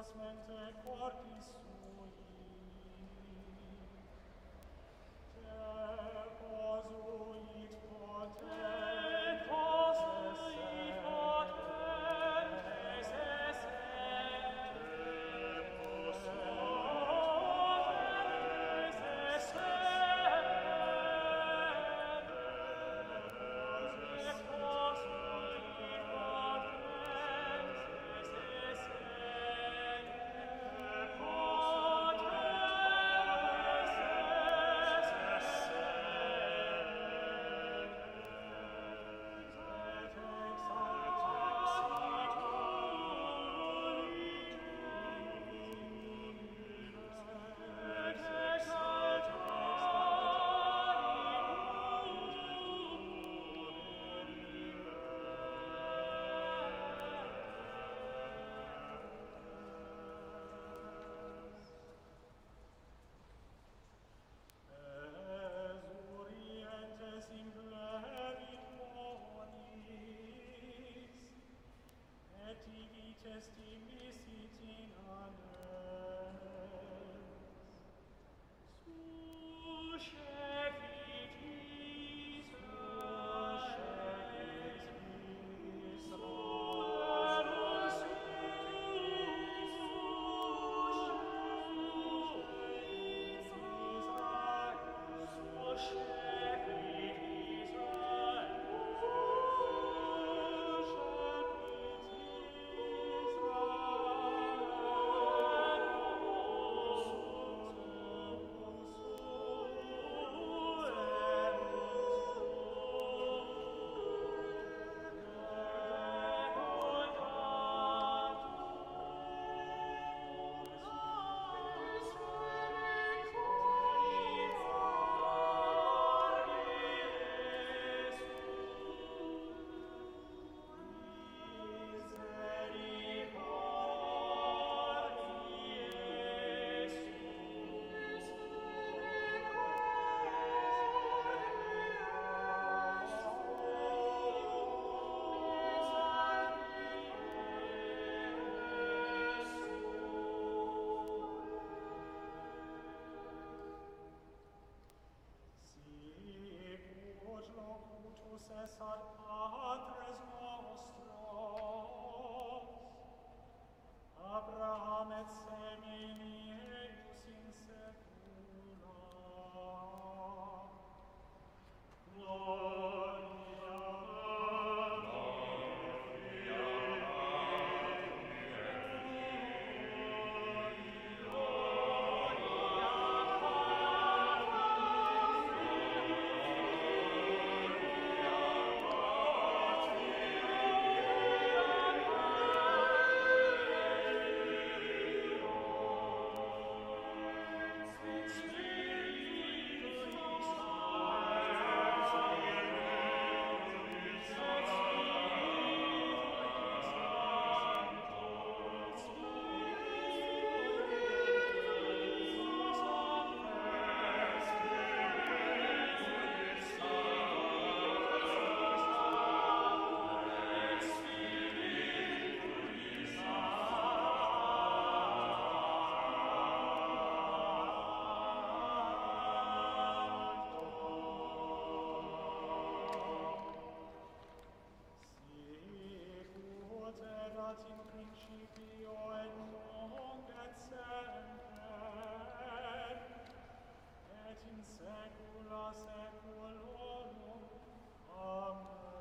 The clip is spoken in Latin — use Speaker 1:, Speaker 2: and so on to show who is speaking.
Speaker 1: plasmente cortis sum tigi testim visit in annes. successor patres et in saecula saeculorum. Amen.